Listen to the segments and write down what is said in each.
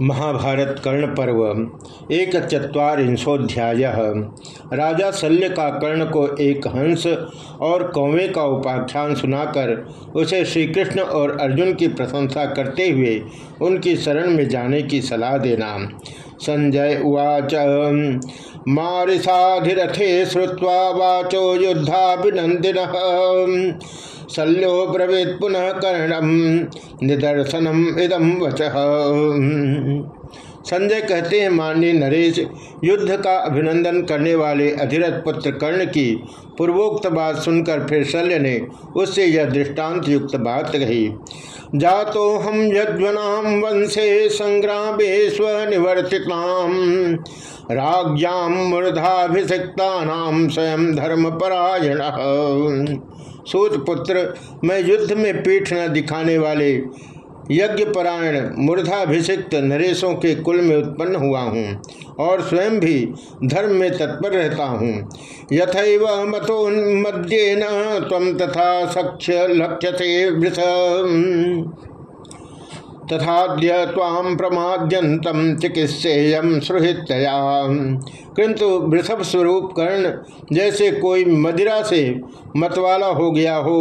महाभारत कर्ण पर्व, एक चुरीशोध्याय राजा शल्य का कर्ण को एक हंस और कौवे का उपाख्यान सुनाकर उसे श्री कृष्ण और अर्जुन की प्रशंसा करते हुए उनकी शरण में जाने की सलाह देना। संजय उवाच मारिसाधिथे श्रुवा वाचो युद्धाभिनंदिन शल्यो ब्रवीत पुनः कर्णम। निदर्शनम इदम वच। संजय कहते हैं, माननीय नरेश, युद्ध का अभिनंदन करने वाले अधिरथ पुत्र कर्ण की पूर्वोक्त बात सुनकर फिर शल्य ने उससे यह दृष्टांत युक्त बात कही। जातो हम यज्वनाम वंशे संग्रामे स्वनिवर्तिताम राज्ञाम मूर्धाभिषिक्ता स्वयं धर्म परायण सूत पुत्र मैं युद्ध में पीठ न दिखाने वाले यज्ञपरायण, मूर्धाभिषिक्त नरेशों के कुल में उत्पन्न हुआ हूँ और स्वयं भी धर्म में तत्पर रहता हूँ। यथैव मतोन्मद्येन तम तथा सख्य लक्ष्य तथाद्य ताम प्रमाद्यंतम चिकित्सेयम सुहृतया किंतु वृषभ स्वरूप कर्ण, जैसे कोई मदिरा से मतवाला हो गया हो,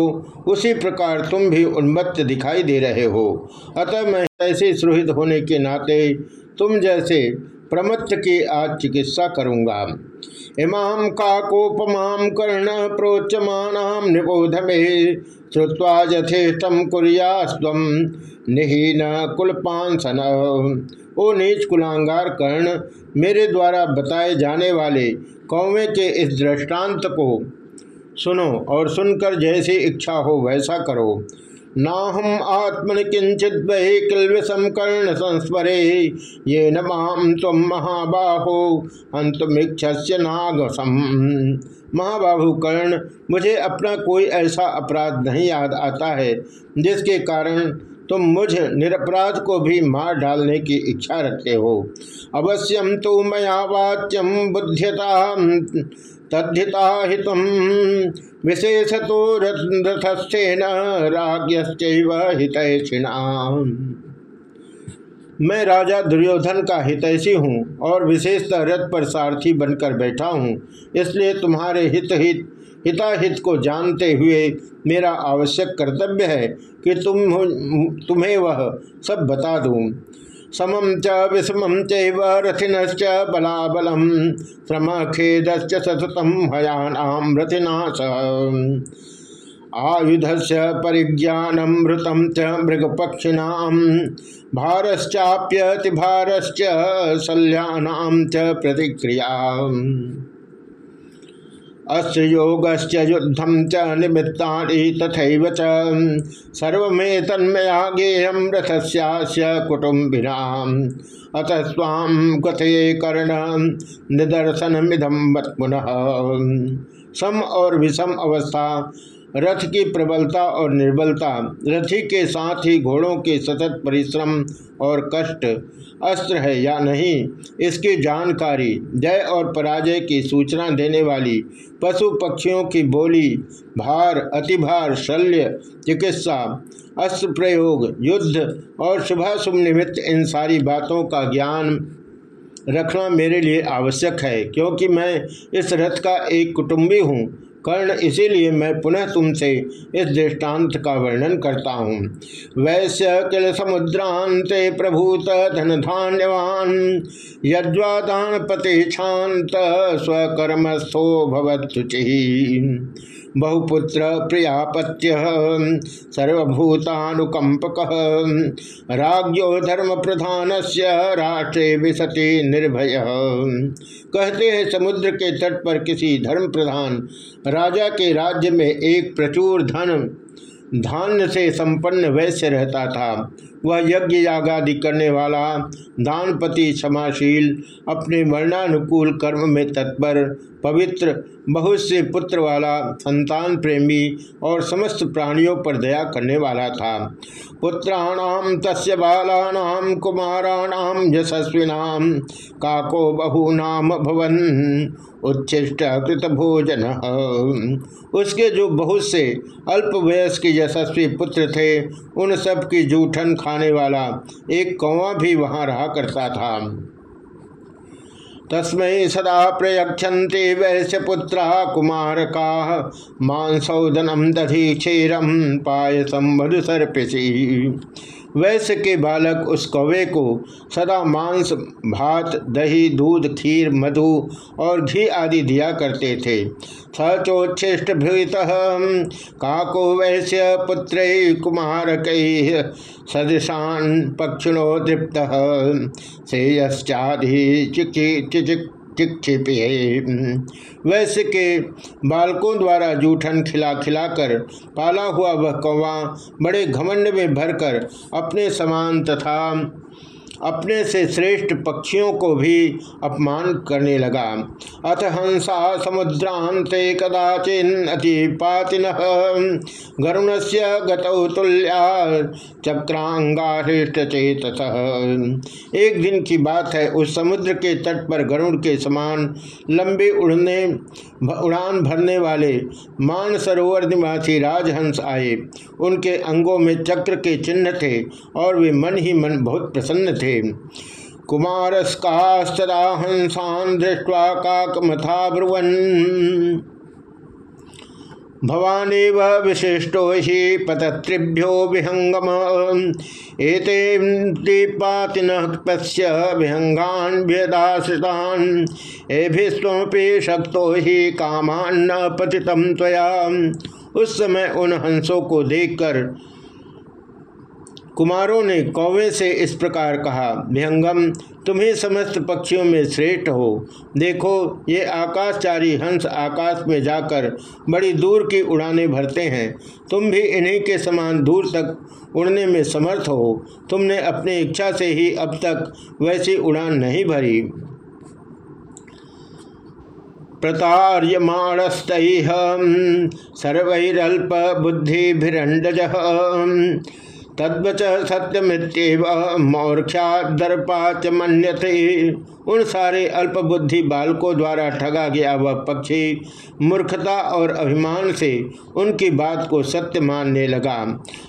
उसी प्रकार तुम भी उन्मत्त दिखाई दे रहे हो। अतः मैं ऐसे सुहित होने के नाते तुम जैसे प्रमत्त की आज चिकित्सा करूँगा। इमाम काकोपमाम कर्ण प्रोचमानाम निबोध में श्रुवा यथेष्टम कुरियास्व निहीन कुलपांसन। ओ नीच कुलांगार कर्ण, मेरे द्वारा बताए जाने वाले कौवे के इस दृष्टांत को सुनो और सुनकर जैसी इच्छा हो वैसा करो। ना हम आत्मन किंचित वही किलविषम कर्ण संस्मरे ये नाम तम महाबाहो अंतमिक्षस्य नागसम महाबाहु कर्ण, मुझे अपना कोई ऐसा अपराध नहीं याद आता है, जिसके कारण तुम मुझ निरपराध को भी मार डालने की इच्छा रखते हो। अवश्यम तो मया वाच्यम बुद्ध्यता तद्धिता हित विशेष तो रथस्थेन मैं राजा दुर्योधन का हितैषी हूँ और विशेषतः रथ पर सारथी बनकर बैठा हूँ। इसलिए तुम्हारे हित हित हिताहित को जानते हुए मेरा आवश्यक कर्तव्य है कि तुम तुम्हें वह सब बता दूँ। समम च विषम चथिनश्च बलाबल श्रम खेद सततम हयानाम रथिनाश आयुध से परिज्ञानमृतम च मृगपक्षिणा भारश्चाप्यति भारश्च च प्रतिक्रिया अस्त्रोगश्च युद्धम च निमित्ता तथा च। सर्वे तन्मया गेयम रथ सुटुंबिना अतः स्वाम कथये कर्ण निदर्शनमिदम पुनः। सम और विषम अवस्था रथ की प्रबलता और निर्बलता, रथी के साथ ही घोड़ों के सतत परिश्रम और कष्ट, अस्त्र है या नहीं, इसकी जानकारी, जय और पराजय की सूचना देने वाली पशु पक्षियों की बोली, भार, अतिभार, शल्य, चिकित्सा, अस्त्र प्रयोग, युद्ध और शुभाशुभ निमित्त इन सारी बातों का ज्ञान रखना मेरे लिए आवश्यक है, क्योंकि मैं इस रथ का एक कुटुंबी हूँ। कर्ण, इसीलिए मैं पुनः तुमसे इस दृष्टांत का वर्णन करता हूँ। वैश्य किल समुद्रांत प्रभूत धन धान्यवान यज्वादान पति शांत स्वकर्मस्थो भवत्सुचि बहुपुत्र प्रियापत्य सर्वभूतानुकंपक राज्यो धर्म प्रधान से राष्ट्रे विशति निर्भय। कहते हैं, समुद्र के तट पर किसी धर्म प्रधान राजा के राज्य में एक प्रचुर धन, धान्य से संपन्न वैश्य रहता था। वह यज्ञ यागादि करने वाला दानपति क्षमाशील अपने वर्णानुकूल कर्म में तत्पर, पवित्र, बहुत से पुत्र वाला, संतान प्रेमी और समस्त प्राणियों पर दया करने वाला था। पुत्राणाम तस्य बालानाम कुमाराणाम यशस्विनाम काको बहुनाम भवन, उच्छिष्ट कृत भोजन उसके जो बहुत से अल्प वयस्क यशस्वी पुत्र थे, उन सब की जूठन खाने वाला एक कौवा भी वहाँ रहा करता था। तस्में सदा प्रयक्षन्ते वैश्य पुत्र कुमार का मांसौदनम दधि क्षेरम पायसम मधु सर्पिशी वैश्य के बालक उस कौवे को सदा मांस, भात, दही, दूध, खीर, मधु और घी आदि दिया करते थे। सचोच्छिष्ट भृत, काको वैश्य पुत्र कुमार कई सदृशान पक्षिणो दृप्त श्रेयश्चाधि चिचिक वैश्य के बालकों द्वारा जूठन खिला खिलाकर पाला हुआ वह कौवा बड़े घमंड में भरकर अपने समान तथा अपने से श्रेष्ठ पक्षियों को भी अपमान करने लगा। अथ हंसा समुद्रांते कदाचिन अतिपातिन गरुण से गुल्या चक्रांगाहृष्ट चेत एक दिन की बात है, उस समुद्र के तट पर गरुण के समान लंबे उड़ने, उड़ान भरने वाले मान सरोवर निवासी राजहंस आए। उनके अंगों में चक्र के चिन्ह थे और वे मन ही मन बहुत प्रसन्न थे। थे। कुमारस्कास्तदा हंसान काकमथा ब्रुवन। भवानेव विशिष्टो हि पतत्रिभ्यो विहंगम एते दीपातिन पश्य विहंगान व्यदाश्रितान। एभिस्वी शक्तो ही कामान्न पतितम त्वया। उस समय उन हंसों को देखकर कुमारों ने कौवे से इस प्रकार कहा विहंगम तुम्हें समस्त पक्षियों में श्रेष्ठ हो। देखो, ये आकाशचारी हंस आकाश में जाकर बड़ी दूर की उड़ाने भरते हैं। तुम भी इन्हीं के समान दूर तक उड़ने में समर्थ हो। तुमने अपनी इच्छा से ही अब तक वैसी उड़ान नहीं भरी। प्रतार्यमाणस्त सर्वैरल्प बुद्धिभिरंडज तद्वच सत्यमित्यव। मौर्ख्या दर्पा च मन्यते उन सारे अल्पबुद्धि बालकों द्वारा ठगा गया वह पक्षी मूर्खता और अभिमान से उनकी बात को सत्य मानने लगा।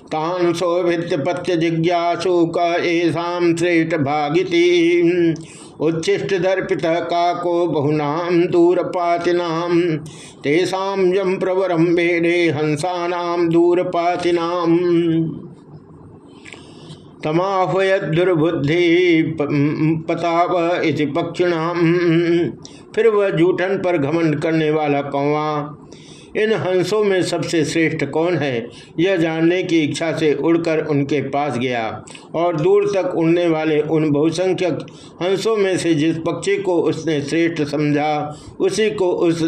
तान सौभित्य पत्य जिज्ञासु काम श्रेष्ठ भागिति। उच्छिष्ट दर्पित काको बहुनाम दूरपातिनाम। तेषाम यम प्रवरम बेड़े हंसानाम दूरपातिनाम। तमाहयत दुर्बुद्धि पताव इति पक्षिणाम। फिर वह जूठन पर घमंड करने वाला कौवा इन हंसों में सबसे श्रेष्ठ कौन है? यह जानने की इच्छा से उड़कर उनके पास गया और दूर तक उड़ने वाले उन बहुसंख्यक हंसों में से जिस पक्षी को उसने श्रेष्ठ समझा, उसी को उस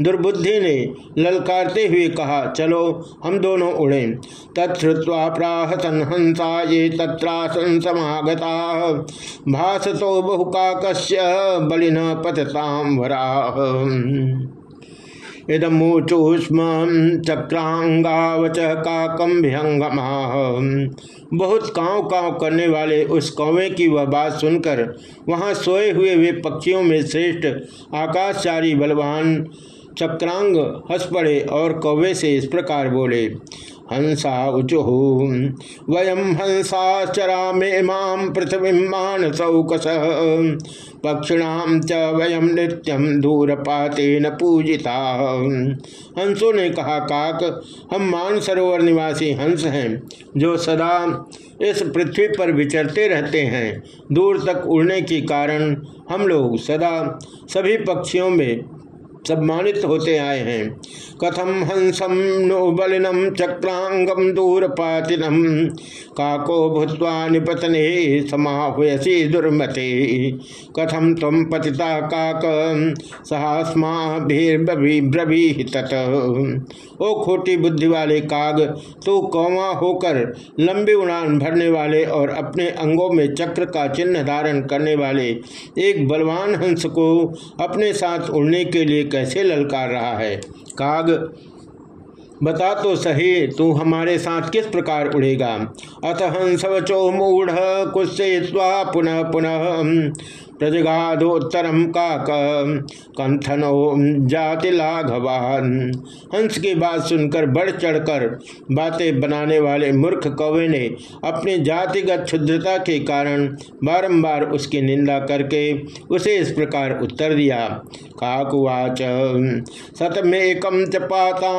दुर्बुद्धि ने ललकारते हुए कहा, चलो, हम दोनों उड़े। तत्वा प्राहसन हंसा ये तत्रासन समागता। भाष तो बहुकाकस्य बलिन पतताम वरा इदमूचुष्म चक्रांगावच काकम विहंगमा बहुत काव काव करने वाले उस कौवे की वह बात सुनकर वहाँ सोए हुए वे पक्षियों में श्रेष्ठ, आकाशचारी, बलवान चक्रांग हंस पड़े और कौवे से इस प्रकार बोले, हंसा उचुः वयम हंसा चरा मे माम पृथ्वी मान सौकस पक्षिणाम च वयम नृत्यम दूरपाते न पूजिता। हंसों ने कहा, काक, हम मानसरोवर निवासी हंस हैं, जो सदा इस पृथ्वी पर विचरते रहते हैं। दूर तक उड़ने के कारण हम लोग सदा सभी पक्षियों में सम्मानित होते आए हैं। कथम हंसम नो बलिनम चक्रांगम दूरपातिनम काको भूतवा निपतने समाहसी दुर्मते। कथम तम पतिता काक सहास्मा तत ओ खोटी बुद्धि वाले काग तो कौवा होकर लंबी उड़ान भरने वाले और अपने अंगों में चक्र का चिन्ह धारण करने वाले एक बलवान हंस को अपने साथ उड़ने के लिए कैसे ललकार रहा है? काग, बता तो सही, तू हमारे साथ किस प्रकार उड़ेगा? अत हंसवचो मूढ़ कुछ पुनः पुनः। प्रजगाधोत्तरम काक कंथनो जाति लाघवान। हंस की बात सुनकर बढ़ चढ़कर बातें बनाने वाले मूर्ख कौवे ने अपनी जातिगत क्षुद्रता के कारण बारंबार उसकी निंदा करके उसे इस प्रकार उत्तर दिया। काकुवाच सतमेकम च पाता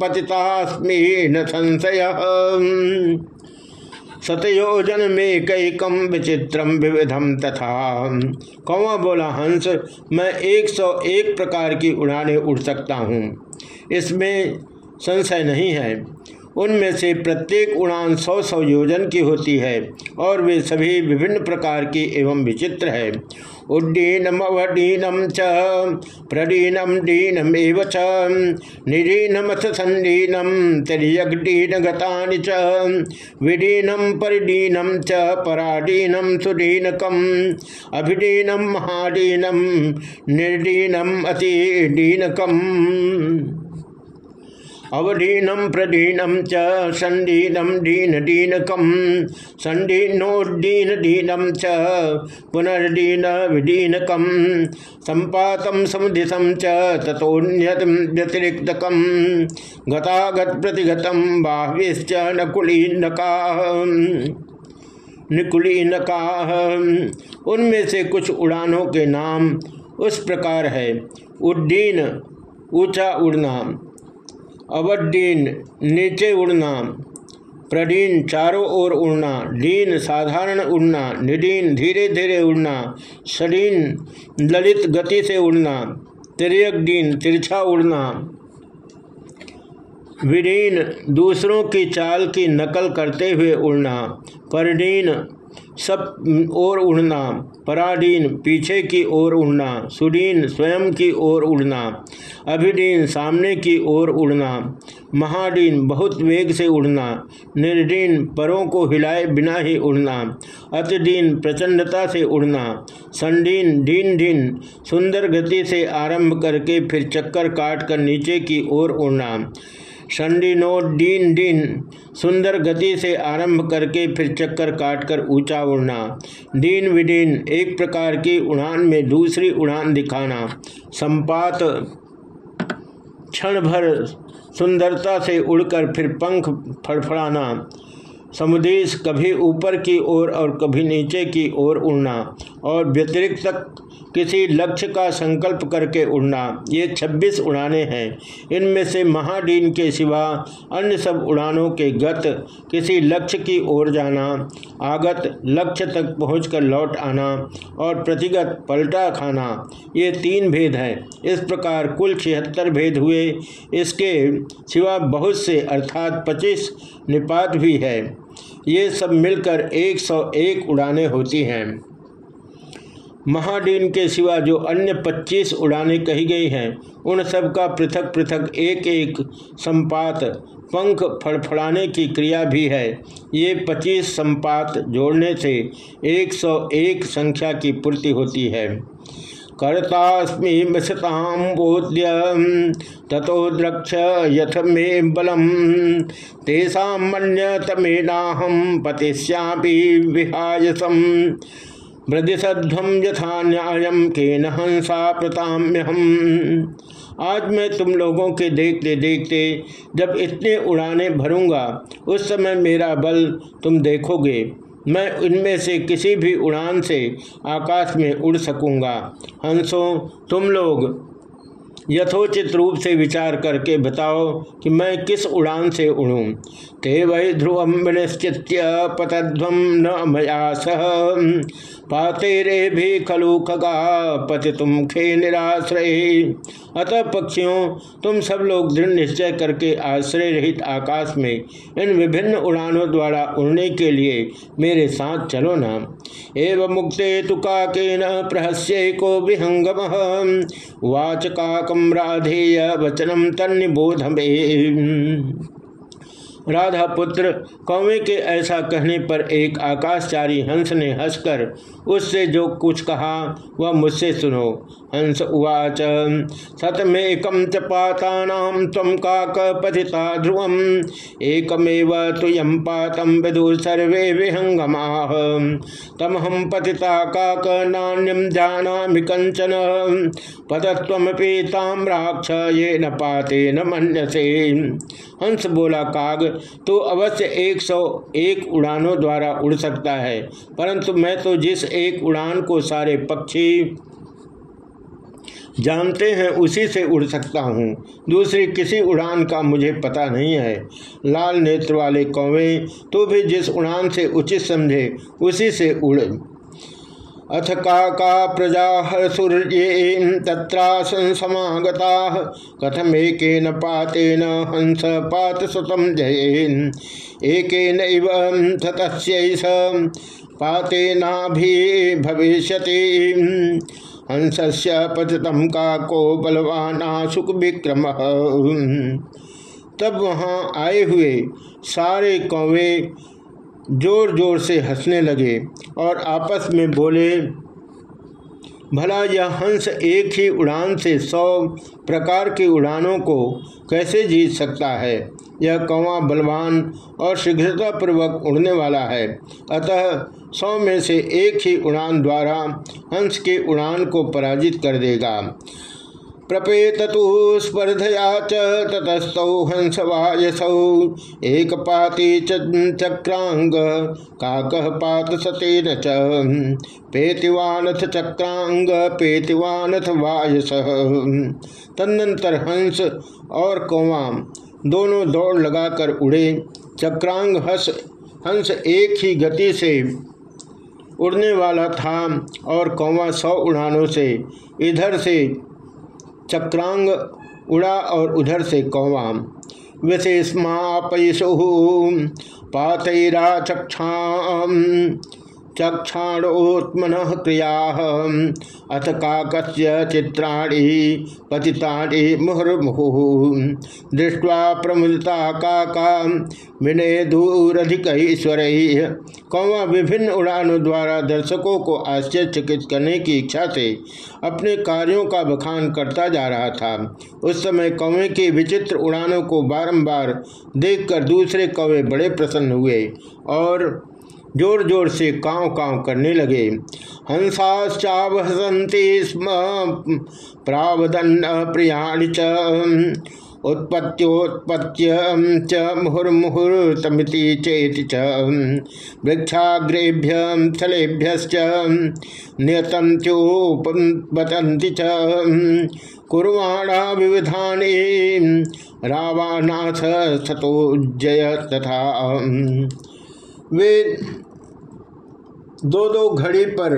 पतितास्मी न संशय। सतयोजन में कैकम विचित्रम विविधम तथा। कौवा बोला, हंस, मैं एक सौ एक प्रकार की उड़ाने उड़ सकता हूँ। इसमें संशय नहीं है। उनमें से प्रत्येक उड़ान सौ सौ योजन की होती है और वे सभी विभिन्न प्रकार की एवं विचित्र है। उड्डीनम अवडीनम च, प्रडीनम, डीनम एव च निरीनमथ संडीनम तिर्यगडीन गतानि च, विडीनम परिडीनम च, पराडीनम सुडीनकम, अभिडीनम महाडीनम, निर्डीनम अतिडीनकम। अवधीनम प्रधीनम च संडीनम दीन दीनकम संडीनोडीन दीनम च पुनर्दीन विदीनकम संपातम समुदिशम च तथोन्यत व्यतिरिक्तकम गतागत प्रतिगतम बाह्यश्च नकुलीनका, निकुलीनका। उनमें से कुछ उड़ानों के नाम उस प्रकार है। उड्डीन ऊँचा उड़ना अवडीन नीचे उड़ना। प्रडीन चारों ओर उड़ना। डीन साधारण उड़ना। निडीन धीरे धीरे उड़ना। सडीन ललित गति से उड़ना। तिरक डीन तिरछा उड़ना। विडीन दूसरों की चाल की नकल करते हुए उड़ना। परडीन सब ओर उड़ना पराडीन पीछे की ओर उड़ना सुडीन स्वयं की ओर उड़ना अभिडीन सामने की ओर उड़ना महाडीन बहुत वेग से उड़ना निर्डीन परों को हिलाए बिना ही उड़ना अतिडीन प्रचंडता से उड़ना संडीन डीन डीन सुंदर गति से आरंभ करके फिर चक्कर काट कर नीचे की ओर उड़ना षंडिनो डीन सुंदर गति से आरंभ करके फिर चक्कर काटकर ऊँचा उड़ना। दीन विडीन एक प्रकार की उड़ान में दूसरी उड़ान दिखाना। संपात, क्षण भर सुंदरता से उड़कर फिर पंख फड़फड़ाना। समुदेश कभी ऊपर की ओर और, कभी नीचे की ओर उड़ना और व्यतिरिक्त किसी लक्ष्य का संकल्प करके उड़ना। ये 26 उड़ाने हैं। इनमें से महाडीन के सिवा अन्य सब उड़ानों के गत किसी लक्ष्य की ओर जाना आगत लक्ष्य तक पहुंचकर लौट आना और प्रतिगत पलटा खाना ये तीन भेद हैं। इस प्रकार कुल छिहत्तर भेद हुए। इसके सिवा बहुत से अर्थात पच्चीस निपात भी है। ये सब मिलकर 101 उड़ानें होती हैं। महाडीन के सिवा जो अन्य 25 उड़ानें कही गई हैं, उन सब का पृथक पृथक एक एक संपात, पंख फड़फड़ाने की क्रिया भी है। ये 25 संपात जोड़ने से 101 संख्या की पूर्ति होती है। कर्तास्मी मिशताम बोध्य तथो द्रक्ष यथ मे बलम। तेषा मन्य तमेनाहम पतिश्यापी विहायसम। ब्रजसध्वम यथा न्यायम के नंसा प्रताम्य हम आज मैं तुम लोगों के देखते देखते जब इतने उड़ाने भरूँगा, उस समय मेरा बल तुम देखोगे। मैं इनमें से किसी भी उड़ान से आकाश में उड़ सकूँगा। हंसों, तुम लोग यथोचित रूप से विचार करके बताओ कि मैं किस उड़ान से उड़ूं। ते वही ध्रुवम निश्चित पतध्वम न मया सह। पातेरे भी खलु खगा, पति तुम खे निराश्रय। अतः पक्षियों, तुम सब लोग दृढ़ निश्चय करके आश्रय रहित आकाश में इन विभिन्न उड़ानों द्वारा उड़ने के लिए मेरे साथ चलो न। एव मुक्ते के न प्रहस्य को विहंगम। वाच काकम राधेय वचनम तन्निबोध राधा पुत्र कौवे के ऐसा कहने पर एक आकाशचारी हंस ने हंसकर उससे जो कुछ कहा, वह मुझसे सुनो। हंस उवाच सतमेकम च पातानाम तम काक पथिता ध्रुवम एकमेव तुयम पातम विदु सर्वे विहंगमा तम हम पतिता काक नान्यम जाना कंचन पदत्वमपि ताम्राक्ष ये न पाते न मन्यसे। हंस बोला, काग तो अवश्य एक सौ एक उड़ानों द्वारा उड़ सकता है। परंतु मैं तो जिस एक उड़ान को सारे पक्षी जानते हैं, उसी से उड़ सकता हूँ। दूसरी, किसी उड़ान का मुझे पता नहीं है। लाल नेत्र वाले कौवे तो भी जिस उड़ान से उचित समझे, उसी से उड़ अथ काका प्रजा सूर्य तत्रासन समागता। कथमेक पातेन हंस पात सुतम जयेन। एक ततस्यैष पातेनाभि भविष्यति। हंसस्य पतितम काको बलवाना सुख विक्रम तब वहाँ आए हुए सारे कौवे ज़ोर ज़ोर से हंसने लगे और आपस में बोले, भला यह हंस एक ही उड़ान से सौ प्रकार की उड़ानों को कैसे जीत सकता है? यह कौवा बलवान और शीघ्रतापूर्वक उड़ने वाला है। अतः सौ में से एक ही उड़ान द्वारा हंस के उड़ान को पराजित कर देगा। प्रपेतु स्पर्धया चतस्तौ हंसवायसौ। एक पाती चक्रांग काक पात सतेन च, पेतिवानथ चक्रांग पेतिवानथ वायस। तदनंतर हंस और कौवा दोनों दौड़ लगाकर उड़े। चक्रांग हंस हंस एक ही गति से उड़ने वाला था और कौवा सौ उड़ानों से इधर से चक्रांग उड़ा और उधर से कौवा विशेषमापयसु पातरा चक्षा। चक्षाणोत्मन क्रिया अथ काकस्य चित्राणी, पतितानि, मुहुर्मुहु। दृष्ट्वा प्रमुदिता काका विनय दूरधिक ईश्वर कौवा विभिन्न उड़ानों द्वारा दर्शकों को आश्चर्यचकित करने की इच्छा से अपने कार्यों का बखान करता जा रहा था। उस समय कौवे की विचित्र उड़ानों को बारंबार देखकर दूसरे कौवे बड़े प्रसन्न हुए और ज़ोर ज़ोर से काव काव करने लगे। हंसाश्चावहसंती स्म प्रावदन प्रियाणि च, उत्पत्त्योत्पत्त्य च, मुहुर्मुहुर्तमिति चेति च, वृक्षाग्रेभ्य स्थलेभ्यश्च नियतन्त्योपतन्ति च कुर्वाणा विविधानि रावानाथ सतोजय तथा। वे दो दो घड़ी पर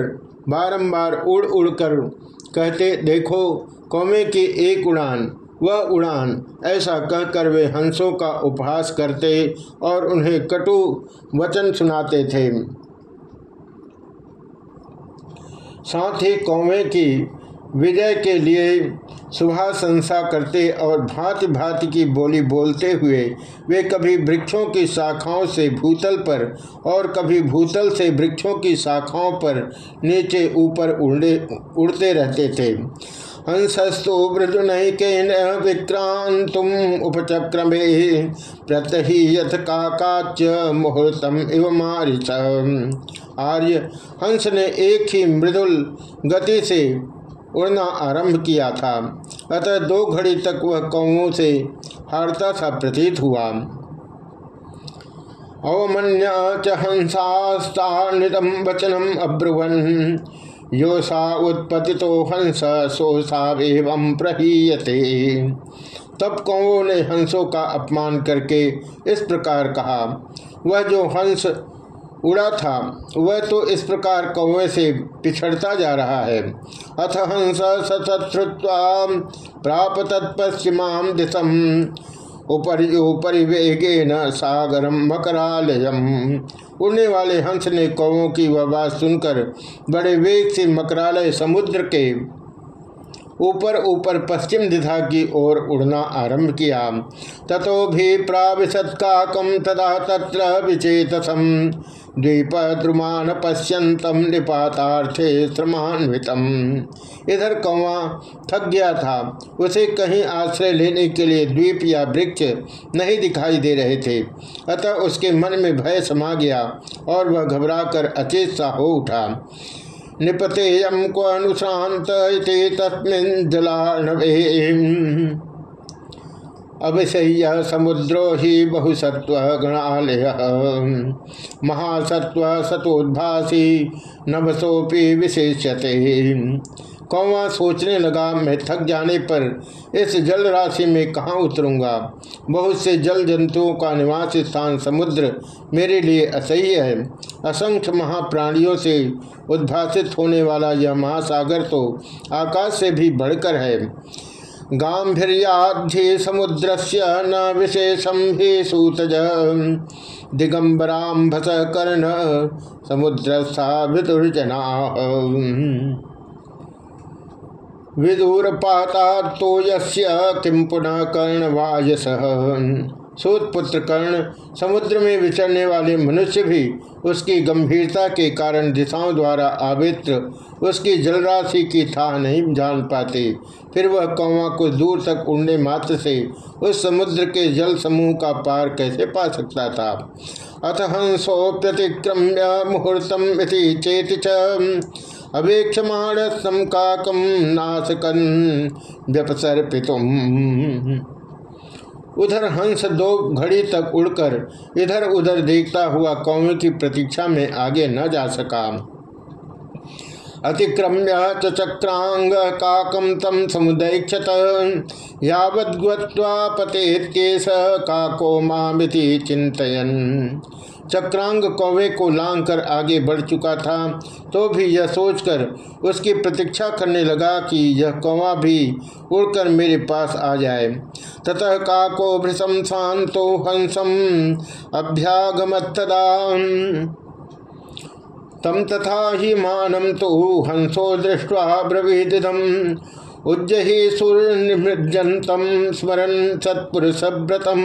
बारंबार उड़ उड़कर कहते, देखो कौमे की एक उड़ान, वह उड़ान, ऐसा कहकर वे हंसों का उपहास करते और उन्हें कटु वचन सुनाते थे। साथ ही कौमे की विजय के लिए शुभाशंसा करते और भांति भांति की बोली बोलते हुए वे कभी वृक्षों की शाखाओं से भूतल पर और कभी भूतल से वृक्षों की शाखाओं पर नीचे ऊपर उड़े उड़ते रहते थे। हंसस्तु वृजुनैकेन विक्रांतुम उपचक्रमे प्रतहीयथ काकाच मुहूर्तम इव मारिच आर्य, हंस ने एक ही मृदुल गति से उड़ना आरंभ किया था। अतः दो घड़ी तक वह कौओं से हारता सा प्रतीत हुआ। अवमन्य च हंसास्तान्वितम वचनम अब्रुवन यो सा उत्पत्ति तो हंस सो सा एवं प्रहीयते। तब कौओं ने हंसों का अपमान करके इस प्रकार कहा, वह जो हंस उड़ा था। वह तो इस प्रकार कौवे से पिछड़ता जा रहा है। अथ हंस सतश्रुत्वा प्राप तत्पश्चिमाम दिशम। उपरिवेगे न सागरम मकरालयम। उड़ने वाले हंस ने कौवों की वह बात सुनकर बड़े वेग से मकरालय समुद्र के ऊपर ऊपर पश्चिम दिशा की ओर उड़ना आरंभ किया। ततो भी प्राविशत्काकम तदा तत्र विचेतसम द्वीप द्रुमान पश्यंतम निपातार्थे श्रमान्वितम। इधर कौवा थक गया था। उसे कहीं आश्रय लेने के लिए द्वीप या वृक्ष नहीं दिखाई दे रहे थे। अतः उसके मन में भय समा गया और वह घबराकर अचेत सा हो उठा। निपतेयम को अनुशांत तस्मिन जलाणवे। समुद्रो ही बहुसत्व गणालय महासत्व सतोद्भासी नभसोपि विशेषते कौवा सोचने लगा, मैं थक जाने पर इस जल राशि में कहाँ उतरूँगा? बहुत से जल जंतुओं का निवास स्थान समुद्र मेरे लिए असह्य है। असंख्य महाप्राणियों से उद्भासित होने वाला यह महासागर तो आकाश से भी बढ़कर है। गांधी समुद्र से न विशेषम ही सूतज। दिगंबरांभस कर्ण समुद्र विदुर्जना। विदूर पाता तो यम पुनः कर्ण वायस पुत्र कर्ण समुद्र में विचरने वाले मनुष्य भी उसकी गंभीरता के कारण दिशाओं द्वारा आवित्र उसकी जलराशि की था नहीं जान पाते। फिर वह कौवा कुछ दूर तक उड़ने मात्र से उस समुद्र के जल समूह का पार कैसे पा सकता था? अथ हंसो प्रतिक्रम्य मुहूर्तम चेत अवेक्षमाण समकाकम नाशकन व्यपसर्पितुम। उधर हंस दो घड़ी तक उड़कर, इधर उधर देखता हुआ कौवे की प्रतीक्षा में आगे न जा सका। अतिक्रम्य चक्रांग काकम तम समुदैक्षत यावद्वा पतेत्केश काको मामिति चिंतन चक्रांग कौवे को लांग कर आगे बढ़ चुका था तो भी यह सोचकर उसकी प्रतीक्षा करने लगा कि यह कौवा भी उड़कर मेरे पास आ जाए। ततः काको भृशम शांतो हंसम अभ्यागमत्तदा तम तथा ही मानम तो हंसो दृष्टवा ब्रवीदिदम। उज्जही सूर्यजंतम स्मरण सत्पुरुष व्रतम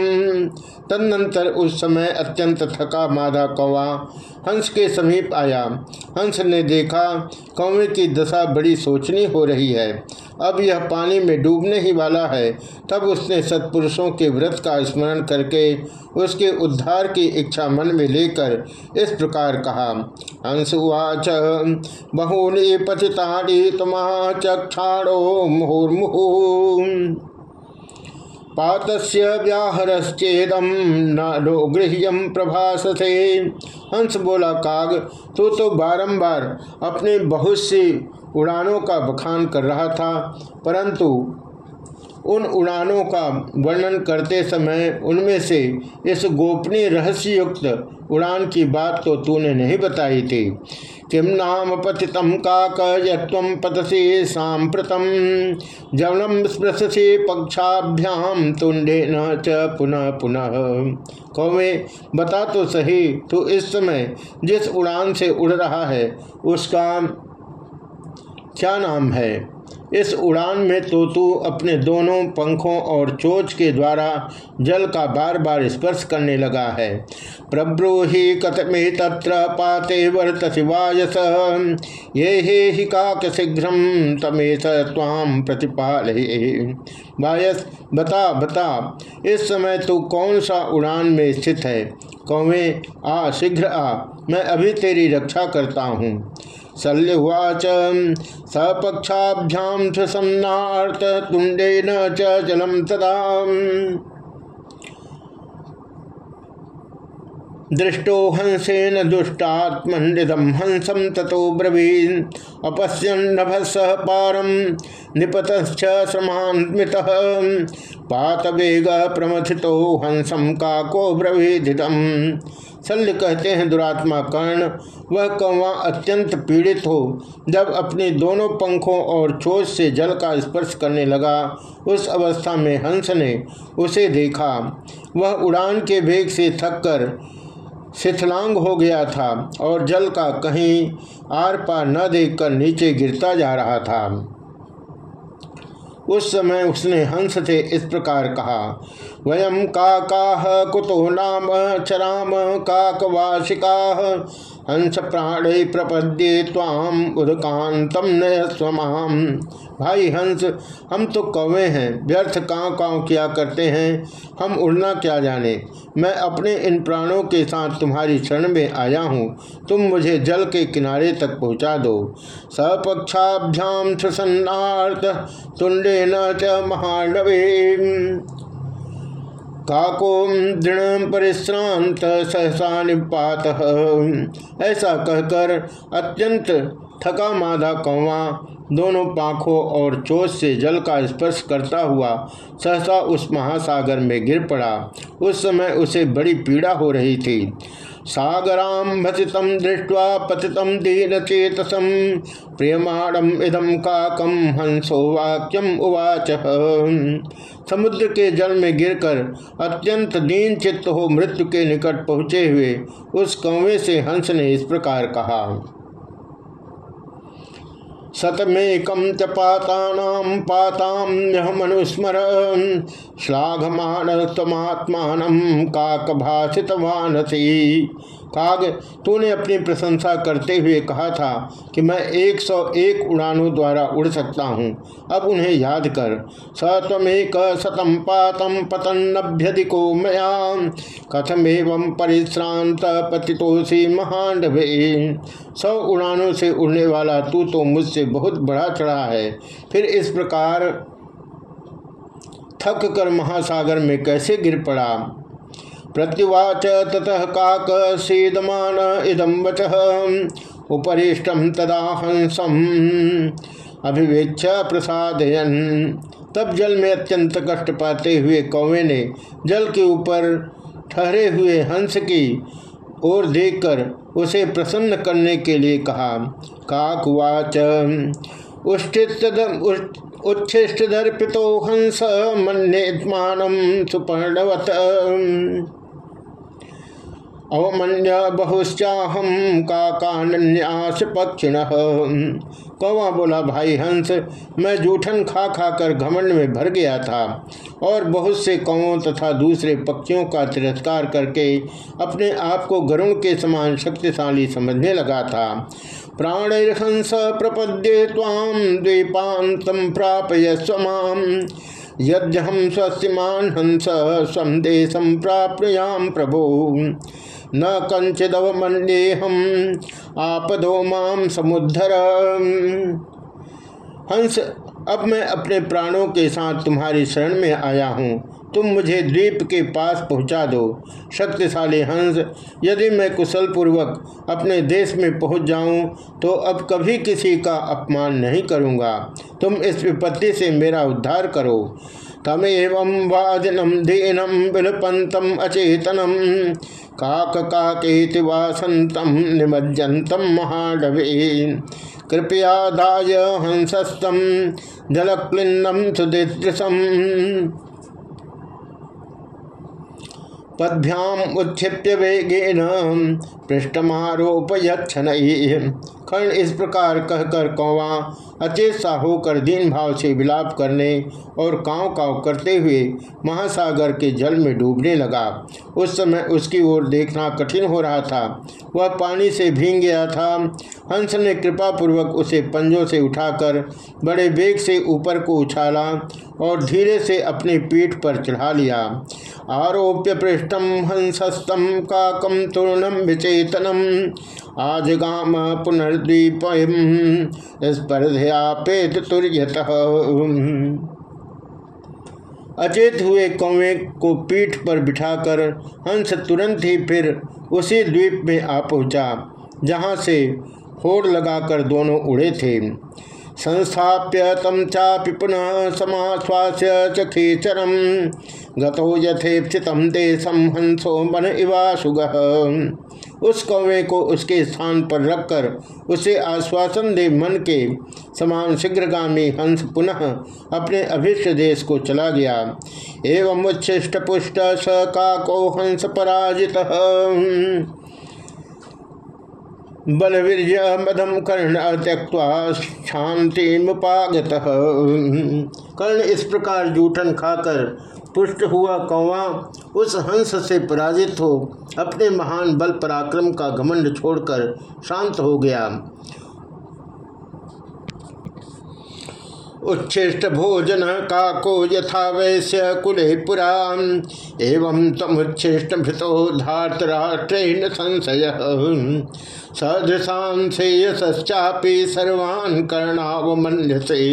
तदनंतर उस समय अत्यंत थका मादा कौवा हंस के समीप आया। हंस ने देखा, कौवे की दशा बड़ी सोचनी हो रही है। अब यह पानी में डूबने ही वाला है। तब उसने सत्पुरुषों के व्रत का स्मरण करके उसके उद्धार की इच्छा मन में लेकर इस प्रकार कहा, हंस उवाच, बहूनि पतिताड़ी तुमा चक्षाणो मुहुर्मुहु। पातस्य व्याहरश्चेदम न गृह्यम प्रभासते। हंस बोला, काग तू तो तो बारंबार अपने बहुत सी उड़ानों का बखान कर रहा था, परंतु उन उड़ानों का वर्णन करते समय उनमें से इस गोपनीय रहस्ययुक्त उड़ान की बात तो तूने नहीं बताई थी। किम नाम पतितम काक यम पतसी सांप्रतम जवनम स्पृशसी पक्षाभ्याम तुंडे न च पुनः पुनः। कौवे, बता तो सही, तू इस समय जिस उड़ान से उड़ रहा है, उसका क्या नाम है? इस उड़ान में तो तू अपने दोनों पंखों और चोच के द्वारा जल का बार बार स्पर्श करने लगा है। प्रब्रूहि कथमे तत्र पाते वर्त वायस ये हे हि काक शीघ्र तमेश ताम प्रतिपाल वायस, बता बता, इस समय तू कौन सा उड़ान में स्थित है? कौवे, आ, शीघ्र आ, मैं अभी तेरी रक्षा करता हूँ। शल्युवाच सपक्षाभ्याम सम्नार्थ तुंडेन च जलम तदा दृष्टो हंसेन दुष्टात्मनिदम हंसम ततो ब्रवीन। अपश्यन्नभस पारम निपतश्च समान्वित पात वेग प्रमथितो हंसम काको ब्रवीदिदम। शल्य कहते हैं दुरात्मा कर्ण, वह कौवा अत्यंत पीड़ित हो। जब अपने दोनों पंखों और चोच से जल का स्पर्श करने लगा, उस अवस्था में हंस ने उसे देखा। वह उड़ान के वेग से थककर शिथलांग हो गया था और जल का कहीं आर पार न देखकर नीचे गिरता जा रहा था। उस समय उसने हंस से इस प्रकार कहा वयम काका कुतो नाम चराम काकवासिका हंस प्राणे प्रपद्ये ताम उदकांतम न स्वमाम भाई हंस, हम तो कौवे हैं, व्यर्थ काँव काँव किया करते हैं, हम उड़ना क्या जाने? मैं अपने इन प्राणों के साथ तुम्हारी शरण में आया हूँ, तुम मुझे जल के किनारे तक पहुँचा दो। सपक्षाभ्याम सुसन्नार्थ, तुंडे न च महानवे। काको दृढ़ परिश्रांत सहसा निपात। ऐसा कहकर अत्यंत थका माधा कौवा दोनों पाखों और चोट से जल का स्पर्श करता हुआ सहसा उस महासागर में गिर पड़ा। उस समय उसे बड़ी पीड़ा हो रही थी। सागराम भसितम दृष्ट्वा पतितम दीन चेतसम प्रियमाणम इदम काकम हंसो वाक्यम उवाच। समुद्र के जल में गिरकर अत्यंत दीन चित्त हो मृत्यु के निकट पहुँचे हुए उस कौवे से हंस ने इस प्रकार कहा। शतमेकम पाता पातानाम मनुस्मर श्लाघमान तमात्मान काक भाषितवानसी काग तूने अपनी प्रशंसा करते हुए कहा था कि मैं 101 उड़ानों द्वारा उड़ सकता हूँ। अब उन्हें याद कर सतमेक शतम पातम पतन्नभ्यधिको मया कथम एवं परिश्रांत पतितोषी महांडभे सौ उड़ानों से उड़ने वाला तू तो मुझसे बहुत बड़ा चढ़ा है। फिर इस प्रकार थक कर महासागर में कैसे गिर पड़ा? प्रत्युवाच ततः काक सीदमान इदम वच। उपरिष्टम तदा हंसम। अभिवेक्ष प्रसादयन। तब जल में अत्यंत कष्ट पाते हुए कौवे ने जल के ऊपर ठहरे हुए हंस की ओर देखकर उसे प्रसन्न करने के लिए कहा, काकुवाच उच्छिष्टदर्पितो हंस मन्येत्मान सुपर्णवत। अवमन्य बहुश्चाहम का कान्यास पक्षिण कौवा बोला, भाई हंस, मैं जूठन खा खा कर घमंड में भर गया था और बहुत से कौवों तथा दूसरे पक्षियों का तिरस्कार करके अपने आप को गरुण के समान शक्तिशाली समझने लगा था। प्राणैर्हंस प्रपद्ये ताम द्वीपान्तम प्रापय स्वमाम यद्यहम स्वस्यमान हंस स्वदेशम प्राप्याम प्रभु। न कंचिदव हम आपदो माम समुद्धर हंस, अब मैं अपने प्राणों के साथ तुम्हारी शरण में आया हूँ। तुम मुझे द्वीप के पास पहुँचा दो। शक्तिशाली हंस, यदि मैं कुशल पूर्वक अपने देश में पहुँच जाऊँ तो अब कभी किसी का अपमान नहीं करूँगा। तुम इस विपत्ति से मेरा उद्धार करो। तमेव वादिनम दीनम विलपंतम अचेतनम काक काकेति वासंतम निमज्जंतम महाडवे। कृपया दाय हंसस्तम जलक्लिन्नम सुदृशम पदभ्याम उत्प्य वेगेन पृष्ठमारोप खंड इस प्रकार कहकर कौवा अचेत सा होकर दीन भाव से विलाप करने और काव काव करते हुए महासागर के जल में डूबने लगा। उस समय उसकी ओर देखना कठिन हो रहा था। वह पानी से भींग गया था। हंस ने कृपा पूर्वक उसे पंजों से उठाकर बड़े वेग से ऊपर को उछाला और धीरे से अपनी पीठ पर चढ़ा लिया। आरोप्य पृष्ठम हंसस्तम काकम तूर्णम विचेतनम। आज गाम पुनर्दीप स्पर्धयापेत तुर्यत अचेत हुए कौवे को पीठ पर बिठाकर हंस तुरंत ही फिर उसी द्वीप में आ पहुँचा, जहाँ से होड़ लगाकर दोनों उड़े थे। संस्थाप्य तम चापि पुनः समाश्वास्य चखेचरम गतो यथेक्षितम देशम हंसो मन इवासुग उस कौवे को उसके स्थान पर रखकर उसे आश्वासन दे मन के समान शीघ्रगामी हंस पुनः अपने अभिष्ट देश को चला गया। एवं उच्छिष्ट पुष्ट स काको हंस पराजित। बलवीर्य मदम कर्ण त्यक्वा शांति मुपागत कर्ण इस प्रकार जूठन खाकर पुष्ट हुआ कौवा उस हंस से पराजित हो अपने महान बल पराक्रम का घमंड छोड़कर शांत हो गया। उच्छिष्ट भोजन काको यथा वैश्य कुले पुरा एवं तमुच्छिष्ट भृतो धातराष्ट्रेण संशय। सदृशान से यश्चापी सर्वान् कर्णावमन्य से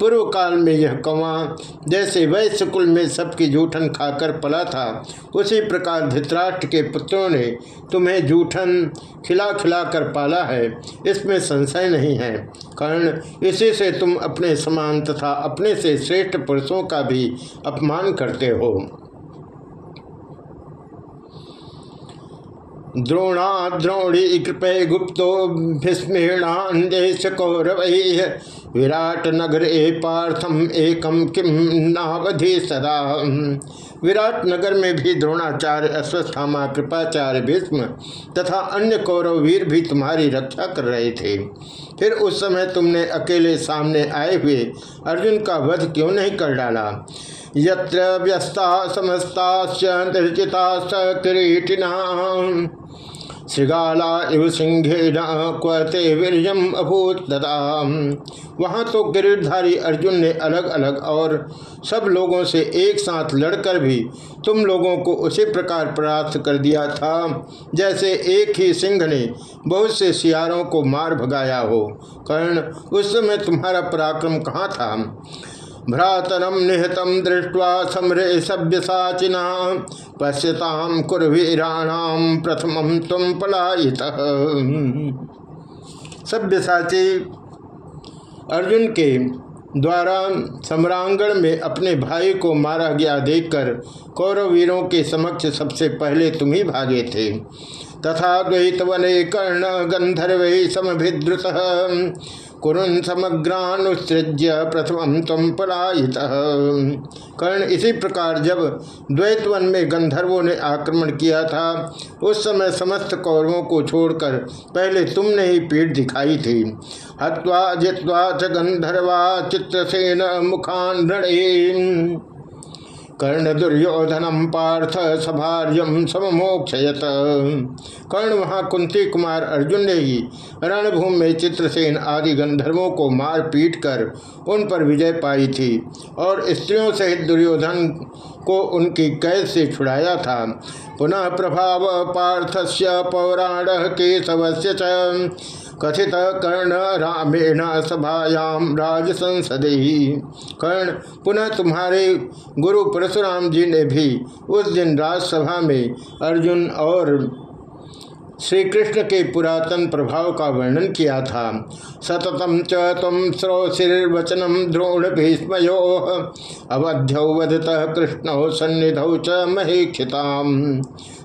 पूर्व काल में यह कौवा जैसे वैश्य कुल में सबकी जूठन खाकर पला था, उसी प्रकार धृतराष्ट्र के पुत्रों ने तुम्हें जूठन खिला खिला कर पाला है, इसमें संशय नहीं है। कर्ण, इसी से तुम अपने समान तथा अपने से श्रेष्ठ पुरुषों का भी अपमान करते हो। द्रोणा द्रोणी कृपय गुप्तो भीस्मीर्णान्देश कौरव विराट नगर ए पार्थम एकम किम नावधि सदा। विराट नगर में भी द्रोणाचार्य अश्वस्थामा कृपाचार्य, भीष्म तथा अन्य कौरव वीर भी तुम्हारी रक्षा कर रहे थे। फिर उस समय तुमने अकेले सामने आए हुए अर्जुन का वध क्यों नहीं कर डाला? यत्र व्यस्ता समस्ता श्रृगाला इव सिंहे क्वते वीरजम अभूत ददा वहाँ तो गिरधारी अर्जुन ने अलग अलग और सब लोगों से एक साथ लड़कर भी तुम लोगों को उसी प्रकार परास्त कर दिया था, जैसे एक ही सिंह ने बहुत से सियारों को मार भगाया हो। कर्ण, उस समय तुम्हारा पराक्रम कहाँ था? भ्रातरम निहतम दृष्ट्वा समरे सभ्य साचिना पश्यताम कुरवीराणाम प्रथम तुम पलायित। सभ्य साची अर्जुन के द्वारा सम्रांगण में अपने भाई को मारा गया देखकर कौरव वीरों के समक्ष सबसे पहले तुम ही भागे थे। तथा द्वैत वने कर्ण गंधर्व समभिद्रुत कुरुन समग्रानुसृज्य प्रथम तम पलायित। कर्ण इसी प्रकार जब द्वैतवन में गंधर्वों ने आक्रमण किया था, उस समय समस्त कौरवों को छोड़कर पहले तुमने ही पीठ दिखाई थी। हत्वा जित्वा च गंधर्वा चित्रसेन मुखान कर्ण दुर्योधनम पार्थ सभार्यम समोक्षयत कर्ण वहाँ कुंती कुमार अर्जुन ने ही रणभूमि में चित्रसेन आदि गंधर्वों को मार पीट कर उन पर विजय पाई थी और स्त्रियों सहित दुर्योधन को उनकी कैद से छुड़ाया था। पुनः प्रभाव पार्थस्य पौराण केशवस्य कथित कर्ण रामेण सभायाम राज संसदे कर्ण, पुनः तुम्हारे गुरु परशुराम जी ने भी उस दिन राजसभा में अर्जुन और श्री कृष्ण के पुरातन प्रभाव का वर्णन किया था। सततम च तम द्रोण भीष्मयो अवध्यौ कृष्ण सन्निधौ च महेक्षिताम।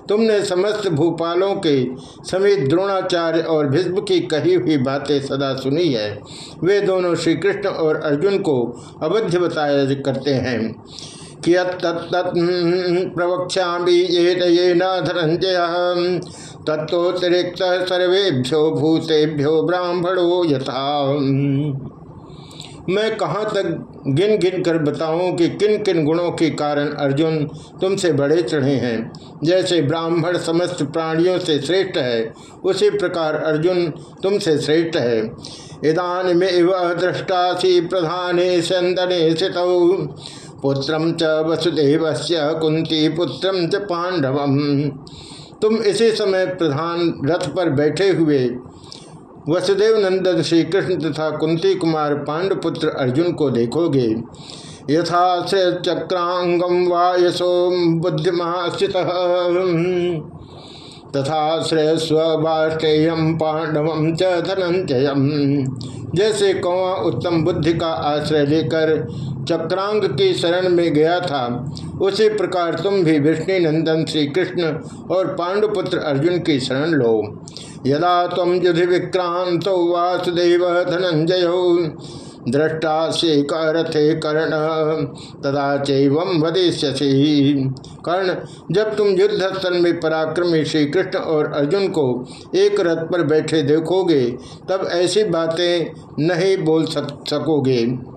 तुमने समस्त भूपालों के समेत द्रोणाचार्य और भीष्म की कही हुई बातें सदा सुनी है। वे दोनों श्री कृष्ण और अर्जुन को अवध्य बताया करते हैं कियत प्रवक्षा ये न धनंजय तत्वतिरिक्त सर्वेभ्यो भूतेभ्यो ब्राह्मणो यथा। मैं कहाँ तक गिन गिन कर बताऊँ कि किन किन गुणों के कारण अर्जुन तुमसे बड़े चढ़े हैं? जैसे ब्राह्मण समस्त प्राणियों से श्रेष्ठ है, उसी प्रकार अर्जुन तुमसे श्रेष्ठ है। इदान में वह दृष्टासी प्रधान संदने स्थित। पुत्रम च वसुदेव कुंती पुत्रम च पांडवम। तुम इसी समय प्रधान रथ पर बैठे हुए वसुदेव नंदन श्री कृष्ण तथा कुंती कुमार पांडुपुत्र अर्जुन को देखोगे। यथा चक्रांगम वा यशो बुद्धिमा तथा श्रेय स्वबाष्टेयम पांडव च धनंजय जैसे कौआ उत्तम बुद्धि का आश्रय लेकर चक्रांग की शरण में गया था, उसी प्रकार तुम भी विष्णु नंदन श्री कृष्ण और पांडुपुत्र अर्जुन की शरण लो। यदा तम युधि विक्रांत वासुदेव धनंजय दृष्टा से करथे कर्ण। तदा चैवम वदिष्यसी। कर्ण, जब तुम युद्ध स्थल में पराक्रमी श्री कृष्ण और अर्जुन को एक रथ पर बैठे देखोगे, तब ऐसी बातें नहीं बोल सक, सकोगे।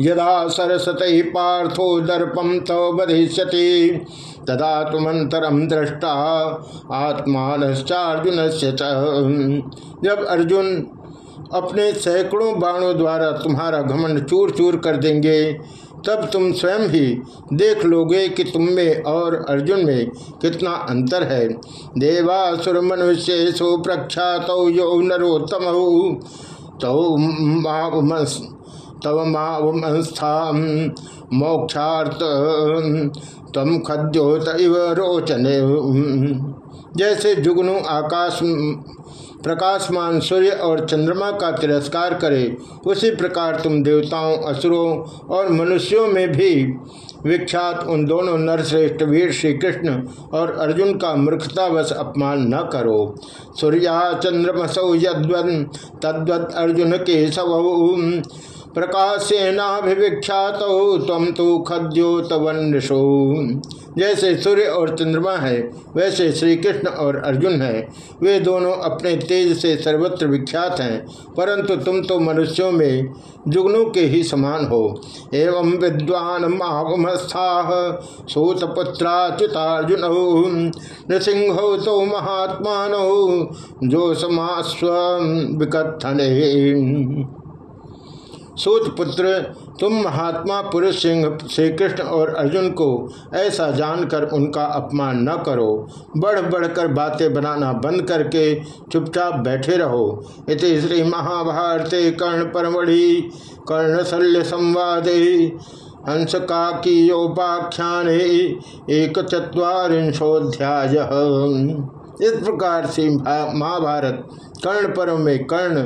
यदा सरसत पार्थो दर्पम तव बधिष्यति तदा तुमंतरम दृष्टा आत्मानश्चार्जुन जब अर्जुन अपने सैकड़ों बाणों द्वारा तुम्हारा घमंड चूर चूर कर देंगे। तब तुम स्वयं ही देख लोगे कि तुम में और अर्जुन में कितना अंतर है। देवासुर मनुष्य सो प्रख्यात यो नरोत्तम। तो तव मावस्था मोक्षार्थ, तम खद्योत इव रोचने। जैसे जुगनू आकाश प्रकाशमान सूर्य और चंद्रमा का तिरस्कार करे, उसी प्रकार तुम देवताओं, असुरों और मनुष्यों में भी विख्यात उन दोनों नरश्रेष्ठ वीर श्री कृष्ण और अर्जुन का मूर्खतावश अपमान न करो। सूर्या चंद्रमसौ यद्वन, तद्वत अर्जुन के सव प्रकाशेनाभिविख्यात तम तो खद्योतवन्यशो जैसे सूर्य और चंद्रमा है, वैसे श्री कृष्ण और अर्जुन है। वे दोनों अपने तेज से सर्वत्र विख्यात हैं, परंतु तुम तो मनुष्यों में जुगनों के ही समान हो। एवं विद्वान महावस्था सूतपुत्राच्युतार्जुन, नृसिंह तो महात्मा जो समास्व विकथन। सूत पुत्र, तुम महात्मा पुरुष सिंह श्री कृष्ण और अर्जुन को ऐसा जानकर उनका अपमान न करो। बढ़ बढ़कर बातें बनाना बंद करके चुपचाप बैठे रहो। इति श्री महाभारते कर्ण परमढ़ि कर्ण शल्य संवादे हंस का योपाख्यान एक चुरीशोध्याय इस प्रकार से महाभारत कर्ण पर्व में कर्ण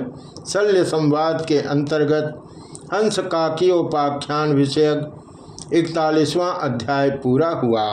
शल्य संवाद के अंतर्गत हंस काकीयोपाख्यान विषयक इकतालीसवां अध्याय पूरा हुआ।